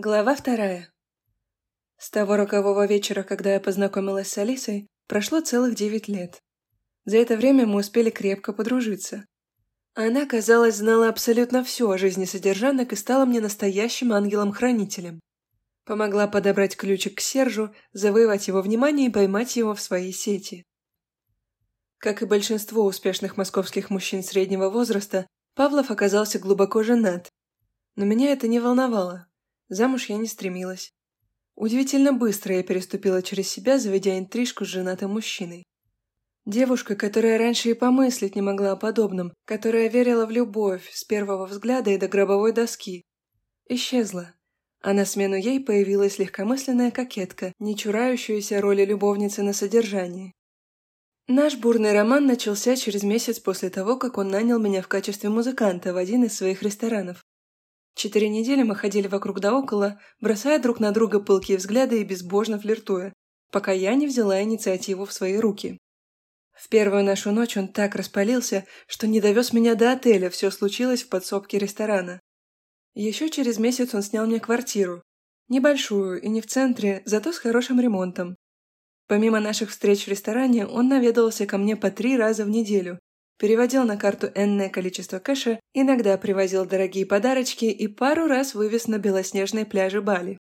Глава вторая. С того рокового вечера, когда я познакомилась с Алисой, прошло целых девять лет. За это время мы успели крепко подружиться. Она, казалось, знала абсолютно все о жизни содержанок и стала мне настоящим ангелом-хранителем. Помогла подобрать ключик к Сержу, завоевать его внимание и поймать его в свои сети. Как и большинство успешных московских мужчин среднего возраста, Павлов оказался глубоко женат. Но меня это не волновало. Замуж я не стремилась. Удивительно быстро я переступила через себя, заведя интрижку с женатым мужчиной. Девушка, которая раньше и помыслить не могла о подобном, которая верила в любовь с первого взгляда и до гробовой доски, исчезла. А на смену ей появилась легкомысленная кокетка, не чурающаяся роли любовницы на содержании. Наш бурный роман начался через месяц после того, как он нанял меня в качестве музыканта в один из своих ресторанов. Четыре недели мы ходили вокруг да около, бросая друг на друга пылкие взгляды и безбожно флиртуя, пока я не взяла инициативу в свои руки. В первую нашу ночь он так распалился, что не довез меня до отеля, все случилось в подсобке ресторана. Еще через месяц он снял мне квартиру. Небольшую и не в центре, зато с хорошим ремонтом. Помимо наших встреч в ресторане, он наведывался ко мне по три раза в неделю, переводил на карту энное количество кэша, иногда привозил дорогие подарочки и пару раз вывез на белоснежные пляжи Бали.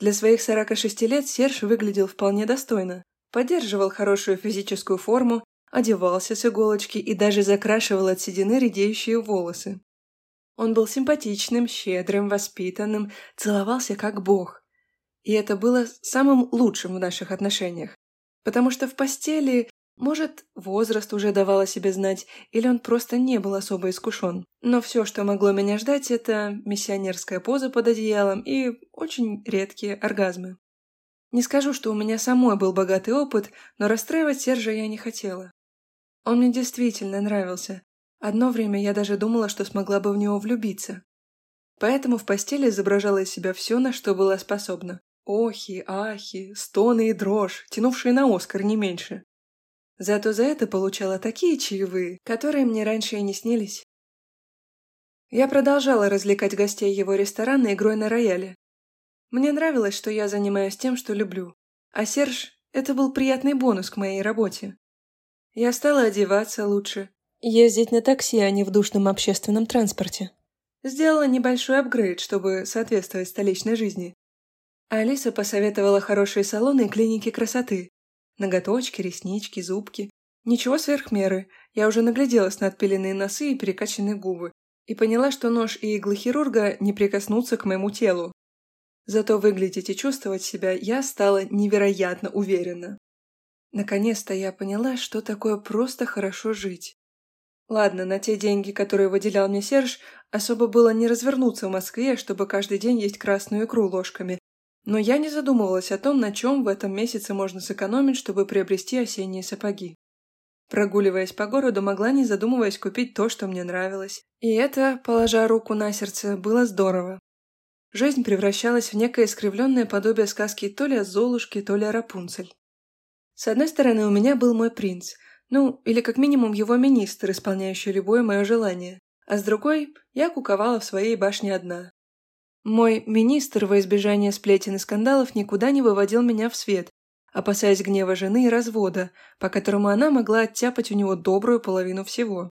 Для своих 46 лет Серж выглядел вполне достойно, поддерживал хорошую физическую форму, одевался с иголочки и даже закрашивал от седины редеющие волосы. Он был симпатичным, щедрым, воспитанным, целовался как бог. И это было самым лучшим в наших отношениях. Потому что в постели может, возраст уже давал о себе знать, или он просто не был особо искушен. Но все, что могло меня ждать, это миссионерская поза под одеялом и очень редкие оргазмы. Не скажу, что у меня самой был богатый опыт, но расстраивать Сержа я не хотела. Он мне действительно нравился. Одно время я даже думала, что смогла бы в него влюбиться. Поэтому в постели изображала из себя все, на что была способна. Охи, ахи, стоны и дрожь, тянувшие на Оскар не меньше. Зато за это получала такие чаевые, которые мне раньше и не снились. Я продолжала развлекать гостей его ресторана игрой на рояле. Мне нравилось, что я занимаюсь тем, что люблю. А Серж – это был приятный бонус к моей работе. Я стала одеваться лучше, ездить на такси, а не в душном общественном транспорте. Сделала небольшой апгрейд, чтобы соответствовать столичной жизни. Алиса посоветовала хорошие салоны и клиники красоты, Ноготочки, реснички, зубки. Ничего сверх меры. Я уже нагляделась на отпиленные носы и перекачанные губы. И поняла, что нож и иглы хирурга не прикоснутся к моему телу. Зато выглядеть и чувствовать себя я стала невероятно уверенно. Наконец-то я поняла, что такое просто хорошо жить. Ладно, на те деньги, которые выделял мне Серж, особо было не развернуться в Москве, чтобы каждый день есть красную икру ложками, но я не задумывалась о том, на чем в этом месяце можно сэкономить, чтобы приобрести осенние сапоги. Прогуливаясь по городу, могла, не задумываясь, купить то, что мне нравилось. И это, положа руку на сердце, было здорово. Жизнь превращалась в некое искривленное подобие сказки то ли о Золушке, то ли о Рапунцель. С одной стороны, у меня был мой принц, ну, или как минимум его министр, исполняющий любое мое желание, а с другой, я куковала в своей башне одна, мой министр во избежание сплетен и скандалов никуда не выводил меня в свет, опасаясь гнева жены и развода, по которому она могла оттяпать у него добрую половину всего.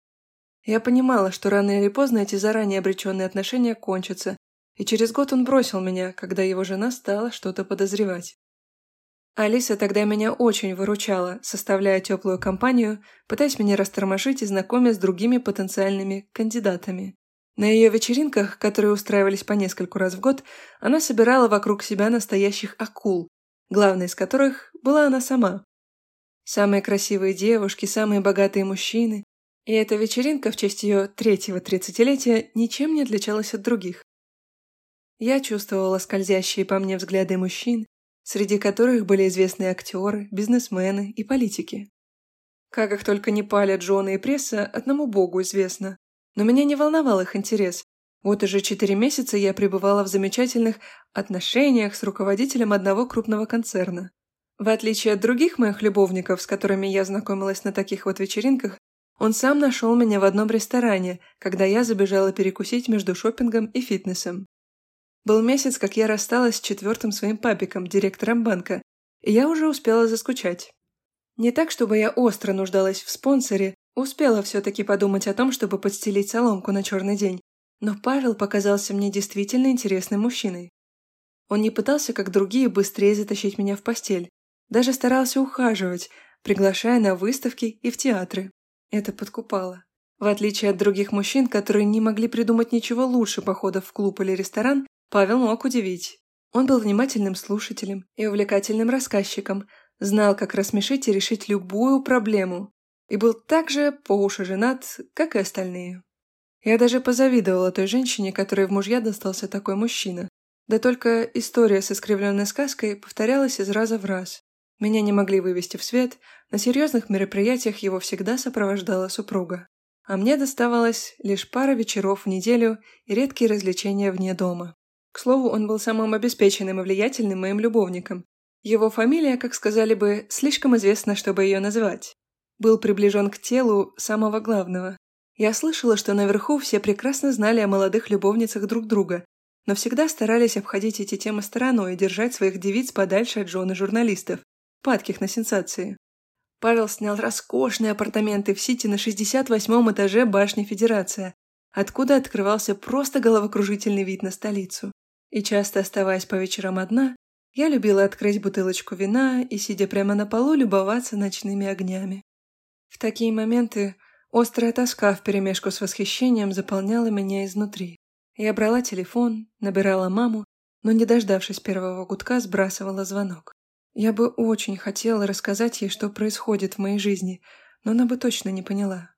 Я понимала, что рано или поздно эти заранее обреченные отношения кончатся, и через год он бросил меня, когда его жена стала что-то подозревать. Алиса тогда меня очень выручала, составляя теплую компанию, пытаясь меня растормошить и знакомя с другими потенциальными кандидатами. На ее вечеринках, которые устраивались по нескольку раз в год, она собирала вокруг себя настоящих акул, главной из которых была она сама. Самые красивые девушки, самые богатые мужчины. И эта вечеринка в честь ее третьего тридцатилетия ничем не отличалась от других. Я чувствовала скользящие по мне взгляды мужчин, среди которых были известные актеры, бизнесмены и политики. Как их только не палят жены и пресса, одному богу известно. Но меня не волновал их интерес. Вот уже четыре месяца я пребывала в замечательных отношениях с руководителем одного крупного концерна. В отличие от других моих любовников, с которыми я знакомилась на таких вот вечеринках, он сам нашел меня в одном ресторане, когда я забежала перекусить между шопингом и фитнесом. Был месяц, как я рассталась с четвертым своим папиком, директором банка, и я уже успела заскучать. Не так, чтобы я остро нуждалась в спонсоре, успела все-таки подумать о том, чтобы подстелить соломку на черный день, но Павел показался мне действительно интересным мужчиной. Он не пытался, как другие, быстрее затащить меня в постель, даже старался ухаживать, приглашая на выставки и в театры. Это подкупало. В отличие от других мужчин, которые не могли придумать ничего лучше походов в клуб или ресторан, Павел мог удивить. Он был внимательным слушателем и увлекательным рассказчиком, знал, как рассмешить и решить любую проблему, и был так же по уши женат, как и остальные. Я даже позавидовала той женщине, которой в мужья достался такой мужчина. Да только история с искривленной сказкой повторялась из раза в раз. Меня не могли вывести в свет, на серьезных мероприятиях его всегда сопровождала супруга. А мне доставалось лишь пара вечеров в неделю и редкие развлечения вне дома. К слову, он был самым обеспеченным и влиятельным моим любовником. Его фамилия, как сказали бы, слишком известна, чтобы ее называть. Был приближен к телу самого главного. Я слышала, что наверху все прекрасно знали о молодых любовницах друг друга, но всегда старались обходить эти темы стороной и держать своих девиц подальше от жены журналистов, падких на сенсации. Павел снял роскошные апартаменты в Сити на 68-м этаже башни Федерация, откуда открывался просто головокружительный вид на столицу. И часто оставаясь по вечерам одна, я любила открыть бутылочку вина и, сидя прямо на полу, любоваться ночными огнями. В такие моменты острая тоска вперемешку с восхищением заполняла меня изнутри. Я брала телефон, набирала маму, но, не дождавшись первого гудка, сбрасывала звонок. Я бы очень хотела рассказать ей, что происходит в моей жизни, но она бы точно не поняла.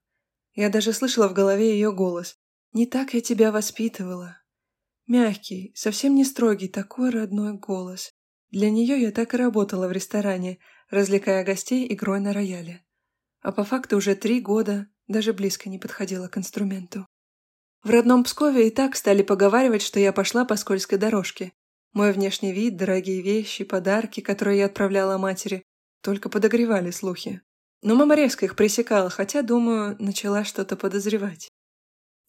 Я даже слышала в голове ее голос. «Не так я тебя воспитывала». Мягкий, совсем не строгий, такой родной голос. Для нее я так и работала в ресторане, развлекая гостей игрой на рояле. А по факту уже три года даже близко не подходила к инструменту. В родном Пскове и так стали поговаривать, что я пошла по скользкой дорожке. Мой внешний вид, дорогие вещи, подарки, которые я отправляла матери, только подогревали слухи. Но мама резко их пресекала, хотя, думаю, начала что-то подозревать.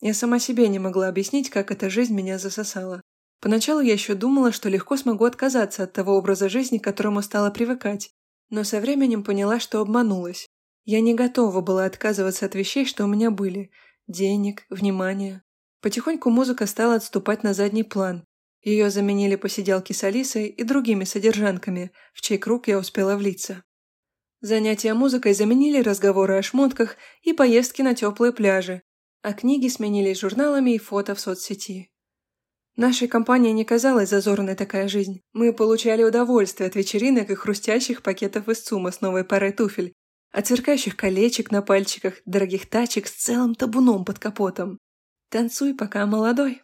Я сама себе не могла объяснить, как эта жизнь меня засосала. Поначалу я еще думала, что легко смогу отказаться от того образа жизни, к которому стала привыкать, но со временем поняла, что обманулась. Я не готова была отказываться от вещей, что у меня были – денег, внимания. Потихоньку музыка стала отступать на задний план, ее заменили посиделки с Алисой и другими содержанками, в чей круг я успела влиться. Занятия музыкой заменили разговоры о шмотках и поездки на теплые пляжи, а книги сменились журналами и фото в соцсети. Нашей компании не казалась зазорной такая жизнь. Мы получали удовольствие от вечеринок и хрустящих пакетов из ЦУМа с новой парой туфель, от сверкающих колечек на пальчиках, дорогих тачек с целым табуном под капотом. Танцуй, пока молодой.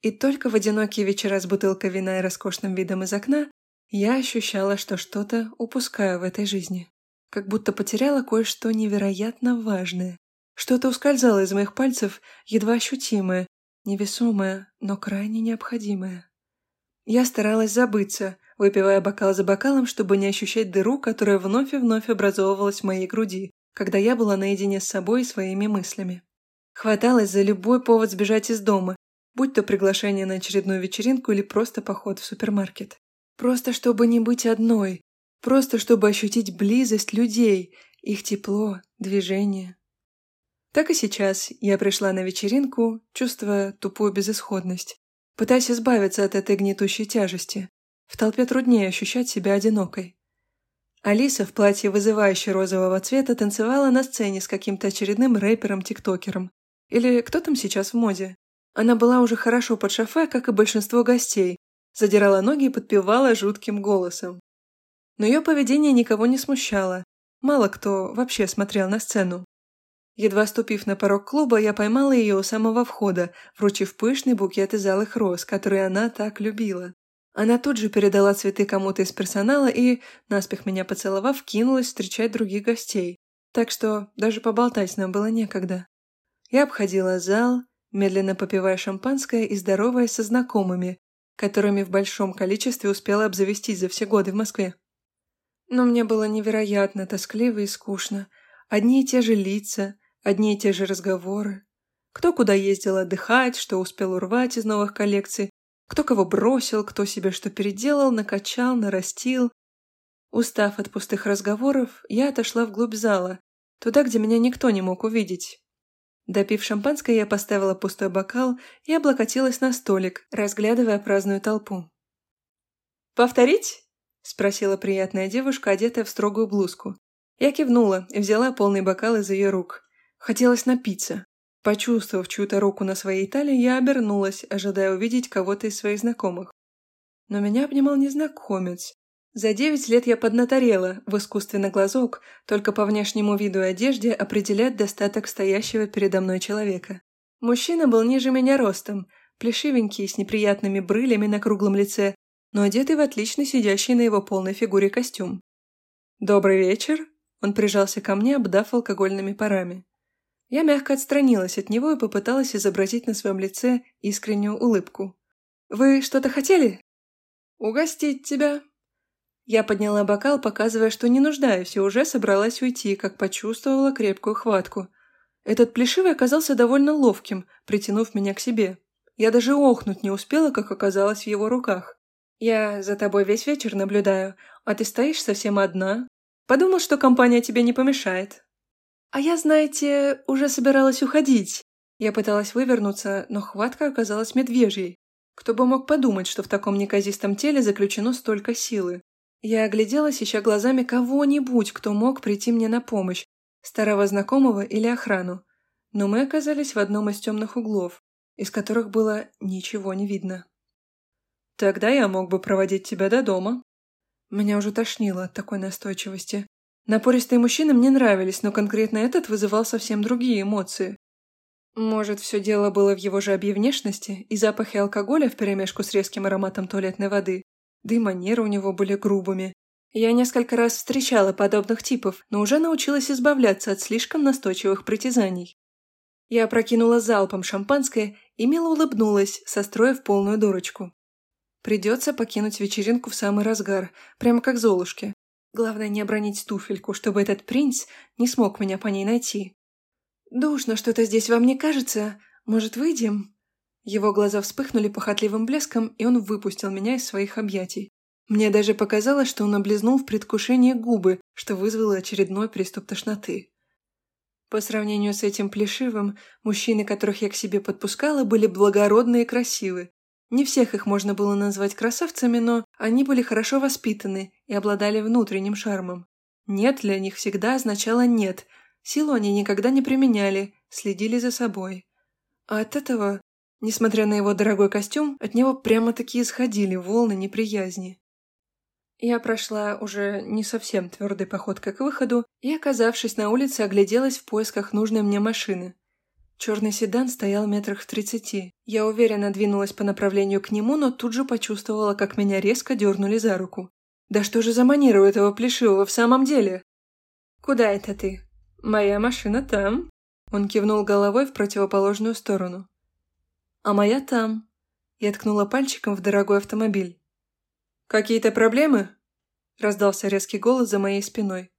И только в одинокие вечера с бутылкой вина и роскошным видом из окна я ощущала, что что-то упускаю в этой жизни. Как будто потеряла кое-что невероятно важное. Что-то ускользало из моих пальцев, едва ощутимое, невесомое, но крайне необходимое. Я старалась забыться, выпивая бокал за бокалом, чтобы не ощущать дыру, которая вновь и вновь образовывалась в моей груди, когда я была наедине с собой и своими мыслями. Хваталась за любой повод сбежать из дома, будь то приглашение на очередную вечеринку или просто поход в супермаркет. Просто чтобы не быть одной, просто чтобы ощутить близость людей, их тепло, движение. Так и сейчас я пришла на вечеринку, чувствуя тупую безысходность, пытаясь избавиться от этой гнетущей тяжести. В толпе труднее ощущать себя одинокой. Алиса в платье вызывающей розового цвета танцевала на сцене с каким-то очередным рэпером-тиктокером. Или кто там сейчас в моде? Она была уже хорошо под шофе, как и большинство гостей, задирала ноги и подпевала жутким голосом. Но ее поведение никого не смущало. Мало кто вообще смотрел на сцену. Едва ступив на порог клуба, я поймала ее у самого входа, вручив пышный букет из алых роз, который она так любила. Она тут же передала цветы кому-то из персонала и, наспех меня поцеловав, кинулась встречать других гостей. Так что даже поболтать нам было некогда. Я обходила зал, медленно попивая шампанское и здороваясь со знакомыми, которыми в большом количестве успела обзавестись за все годы в Москве. Но мне было невероятно тоскливо и скучно. Одни и те же лица, одни и те же разговоры. Кто куда ездил отдыхать, что успел урвать из новых коллекций, Кто кого бросил, кто себе что переделал, накачал, нарастил. Устав от пустых разговоров, я отошла вглубь зала, туда, где меня никто не мог увидеть. Допив шампанское, я поставила пустой бокал и облокотилась на столик, разглядывая праздную толпу. «Повторить?» – спросила приятная девушка, одетая в строгую блузку. Я кивнула и взяла полный бокал из ее рук. Хотелось напиться. Почувствовав чью-то руку на своей талии, я обернулась, ожидая увидеть кого-то из своих знакомых. Но меня обнимал незнакомец. За девять лет я поднаторела в искусственный глазок, только по внешнему виду и одежде определять достаток стоящего передо мной человека. Мужчина был ниже меня ростом, плешивенький, с неприятными брылями на круглом лице, но одетый в отлично сидящий на его полной фигуре костюм. «Добрый вечер!» Он прижался ко мне, обдав алкогольными парами. Я мягко отстранилась от него и попыталась изобразить на своем лице искреннюю улыбку. «Вы что-то хотели?» «Угостить тебя». Я подняла бокал, показывая, что не нуждаюсь, и уже собралась уйти, как почувствовала крепкую хватку. Этот плешивый оказался довольно ловким, притянув меня к себе. Я даже охнуть не успела, как оказалась в его руках. «Я за тобой весь вечер наблюдаю, а ты стоишь совсем одна, Подумал, что компания тебе не помешает. А я, знаете, уже собиралась уходить. Я пыталась вывернуться, но хватка оказалась медвежьей. Кто бы мог подумать, что в таком неказистом теле заключено столько силы. Я огляделась, ища глазами кого-нибудь, кто мог прийти мне на помощь, старого знакомого или охрану. Но мы оказались в одном из темных углов, из которых было ничего не видно. «Тогда я мог бы проводить тебя до дома», меня уже тошнило от такой настойчивости. Напористые мужчины мне нравились, но конкретно этот вызывал совсем другие эмоции. Может, все дело было в его же внешности и запахе алкоголя вперемешку с резким ароматом туалетной воды, да и манеры у него были грубыми. Я несколько раз встречала подобных типов, но уже научилась избавляться от слишком настойчивых притязаний. Я опрокинула залпом шампанское и мило улыбнулась, состроив полную дурочку. Придется покинуть вечеринку в самый разгар, прямо как Золушке. Главное не обронить туфельку, чтобы этот принц не смог меня по ней найти. «Душно что-то здесь вам не кажется? Может, выйдем?» Его глаза вспыхнули похотливым блеском, и он выпустил меня из своих объятий. Мне даже показалось, что он облизнул в предвкушении губы, что вызвало очередной приступ тошноты. По сравнению с этим плешивым, мужчины, которых я к себе подпускала, были благородны и красивы, не всех их можно было назвать красавцами, но они были хорошо воспитаны и обладали внутренним шармом. «Нет» для них всегда означало «нет», силу они никогда не применяли, следили за собой. А от этого, несмотря на его дорогой костюм, от него прямо-таки исходили волны неприязни. Я прошла уже не совсем твердой походкой к выходу и, оказавшись на улице, огляделась в поисках нужной мне машины. Черный седан стоял метрах в тридцати. Я уверенно двинулась по направлению к нему, но тут же почувствовала, как меня резко дернули за руку. «Да что же за манера у этого плешивого в самом деле?» «Куда это ты?» «Моя машина там». Он кивнул головой в противоположную сторону. «А моя там». Я ткнула пальчиком в дорогой автомобиль. «Какие-то проблемы?» Раздался резкий голос за моей спиной.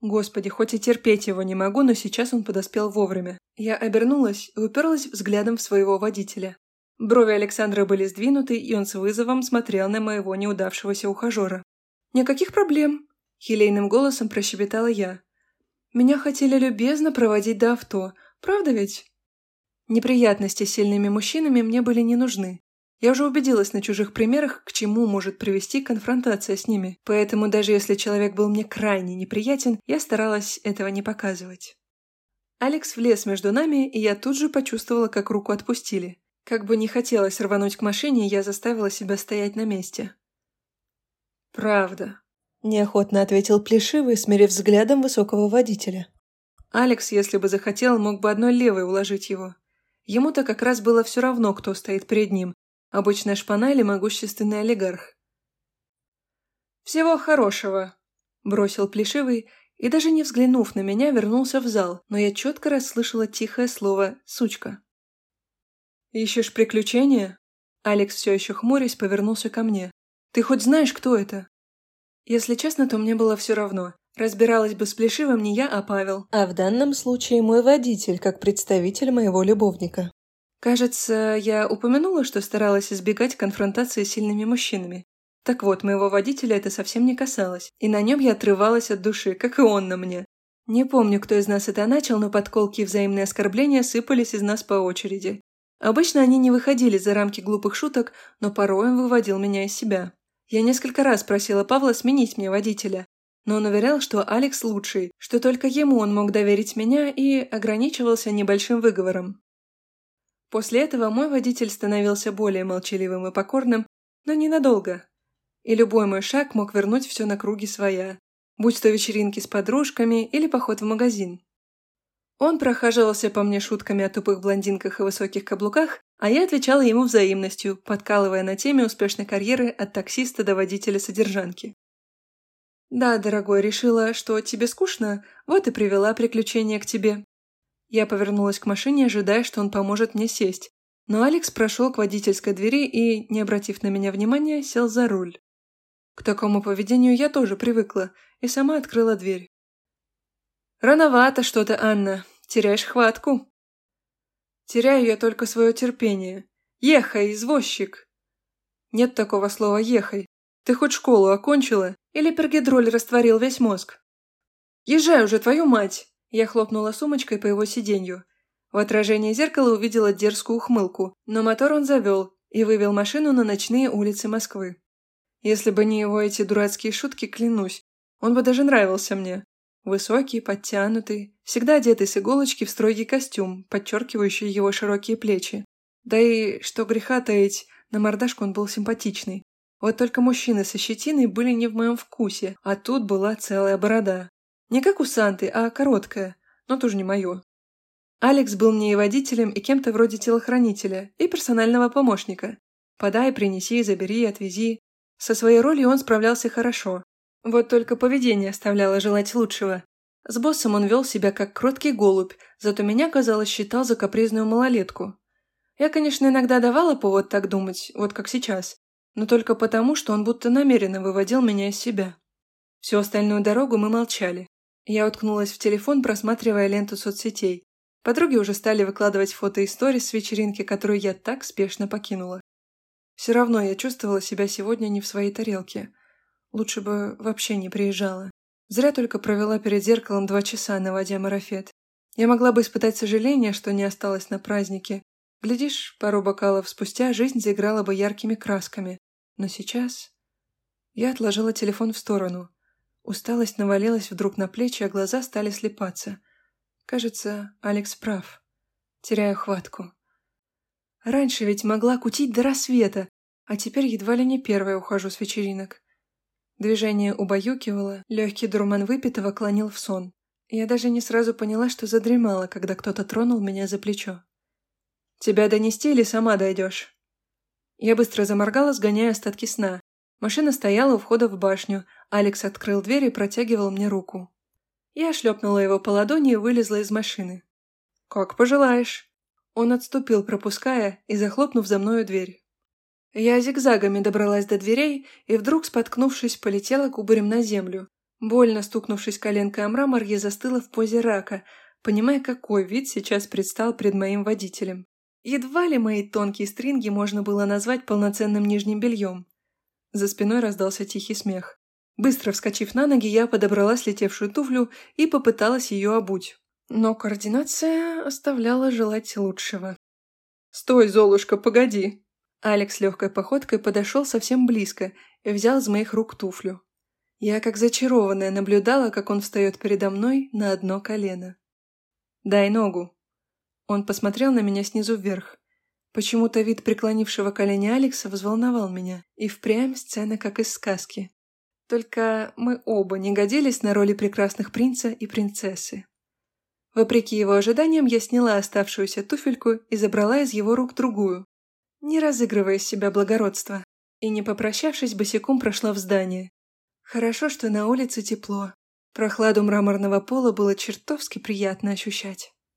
Господи, хоть и терпеть его не могу, но сейчас он подоспел вовремя. Я обернулась и уперлась взглядом в своего водителя. Брови Александра были сдвинуты, и он с вызовом смотрел на моего неудавшегося ухажера. «Никаких проблем», – хилейным голосом прощебетала я. «Меня хотели любезно проводить до авто, правда ведь?» Неприятности с сильными мужчинами мне были не нужны. Я уже убедилась на чужих примерах, к чему может привести конфронтация с ними, поэтому даже если человек был мне крайне неприятен, я старалась этого не показывать. Алекс влез между нами, и я тут же почувствовала, как руку отпустили. Как бы не хотелось рвануть к машине, я заставила себя стоять на месте. «Правда», – неохотно ответил Плешивый, смирив взглядом высокого водителя. Алекс, если бы захотел, мог бы одной левой уложить его. Ему-то как раз было все равно, кто стоит перед ним, Обычная шпана или могущественный олигарх? «Всего хорошего», – бросил Плешивый и, даже не взглянув на меня, вернулся в зал, но я четко расслышала тихое слово «сучка». «Ищешь приключения?» Алекс, все еще хмурясь, повернулся ко мне. «Ты хоть знаешь, кто это?» Если честно, то мне было все равно. Разбиралась бы с Плешивым не я, а Павел. А в данном случае мой водитель, как представитель моего любовника. Кажется, я упомянула, что старалась избегать конфронтации с сильными мужчинами. Так вот, моего водителя это совсем не касалось, и на нем я отрывалась от души, как и он на мне. Не помню, кто из нас это начал, но подколки и взаимные оскорбления сыпались из нас по очереди. Обычно они не выходили за рамки глупых шуток, но порой он выводил меня из себя. Я несколько раз просила Павла сменить мне водителя, но он уверял, что Алекс лучший, что только ему он мог доверить меня и ограничивался небольшим выговором. После этого мой водитель становился более молчаливым и покорным, но ненадолго, и любой мой шаг мог вернуть все на круги своя, будь то вечеринки с подружками или поход в магазин. Он прохаживался по мне шутками о тупых блондинках и высоких каблуках, а я отвечала ему взаимностью, подкалывая на теме успешной карьеры от таксиста до водителя содержанки. «Да, дорогой, решила, что тебе скучно, вот и привела приключение к тебе». Я повернулась к машине, ожидая, что он поможет мне сесть, но Алекс прошел к водительской двери и, не обратив на меня внимания, сел за руль. К такому поведению я тоже привыкла и сама открыла дверь. «Рановато что-то, Анна. Теряешь хватку». «Теряю я только свое терпение. Ехай, извозчик!» «Нет такого слова «ехай». Ты хоть школу окончила или пергидроль растворил весь мозг?» «Езжай уже, твою мать!» Я хлопнула сумочкой по его сиденью. В отражении зеркала увидела дерзкую ухмылку, но мотор он завел и вывел машину на ночные улицы Москвы. Если бы не его эти дурацкие шутки, клянусь, он бы даже нравился мне. Высокий, подтянутый, всегда одетый с иголочки в строгий костюм, подчеркивающий его широкие плечи. Да и, что греха таить, на мордашку он был симпатичный. Вот только мужчины со щетиной были не в моем вкусе, а тут была целая борода. Не как у Санты, а короткая, но тоже не мое. Алекс был мне и водителем, и кем-то вроде телохранителя, и персонального помощника. Подай, принеси, забери, отвези. Со своей ролью он справлялся хорошо. Вот только поведение оставляло желать лучшего. С боссом он вел себя как кроткий голубь, зато меня, казалось, считал за капризную малолетку. Я, конечно, иногда давала повод так думать, вот как сейчас, но только потому, что он будто намеренно выводил меня из себя. Всю остальную дорогу мы молчали. Я уткнулась в телефон, просматривая ленту соцсетей. Подруги уже стали выкладывать фото и сторис с вечеринки, которую я так спешно покинула. Все равно я чувствовала себя сегодня не в своей тарелке. Лучше бы вообще не приезжала. Зря только провела перед зеркалом два часа, наводя марафет. Я могла бы испытать сожаление, что не осталась на празднике. Глядишь, пару бокалов спустя жизнь заиграла бы яркими красками. Но сейчас... Я отложила телефон в сторону. Усталость навалилась вдруг на плечи, а глаза стали слепаться. Кажется, Алекс прав. Теряю хватку. Раньше ведь могла кутить до рассвета, а теперь едва ли не первая ухожу с вечеринок. Движение убаюкивало, легкий дурман выпитого клонил в сон. Я даже не сразу поняла, что задремала, когда кто-то тронул меня за плечо. «Тебя донести или сама дойдешь?» Я быстро заморгала, сгоняя остатки сна. Машина стояла у входа в башню, Алекс открыл дверь и протягивал мне руку. Я шлепнула его по ладони и вылезла из машины. «Как пожелаешь». Он отступил, пропуская и захлопнув за мною дверь. Я зигзагами добралась до дверей и вдруг, споткнувшись, полетела кубарем на землю. Больно стукнувшись коленкой о мрамор, я застыла в позе рака, понимая, какой вид сейчас предстал пред моим водителем. Едва ли мои тонкие стринги можно было назвать полноценным нижним бельем. За спиной раздался тихий смех. Быстро вскочив на ноги, я подобрала слетевшую туфлю и попыталась ее обуть. Но координация оставляла желать лучшего. «Стой, Золушка, погоди!» Алекс легкой походкой подошел совсем близко и взял из моих рук туфлю. Я, как зачарованная, наблюдала, как он встает передо мной на одно колено. «Дай ногу!» Он посмотрел на меня снизу вверх. Почему-то вид преклонившего колени Алекса взволновал меня, и впрямь сцена как из сказки. Только мы оба не годились на роли прекрасных принца и принцессы. Вопреки его ожиданиям, я сняла оставшуюся туфельку и забрала из его рук другую, не разыгрывая из себя благородство, и, не попрощавшись, босиком прошла в здание. Хорошо, что на улице тепло. Прохладу мраморного пола было чертовски приятно ощущать.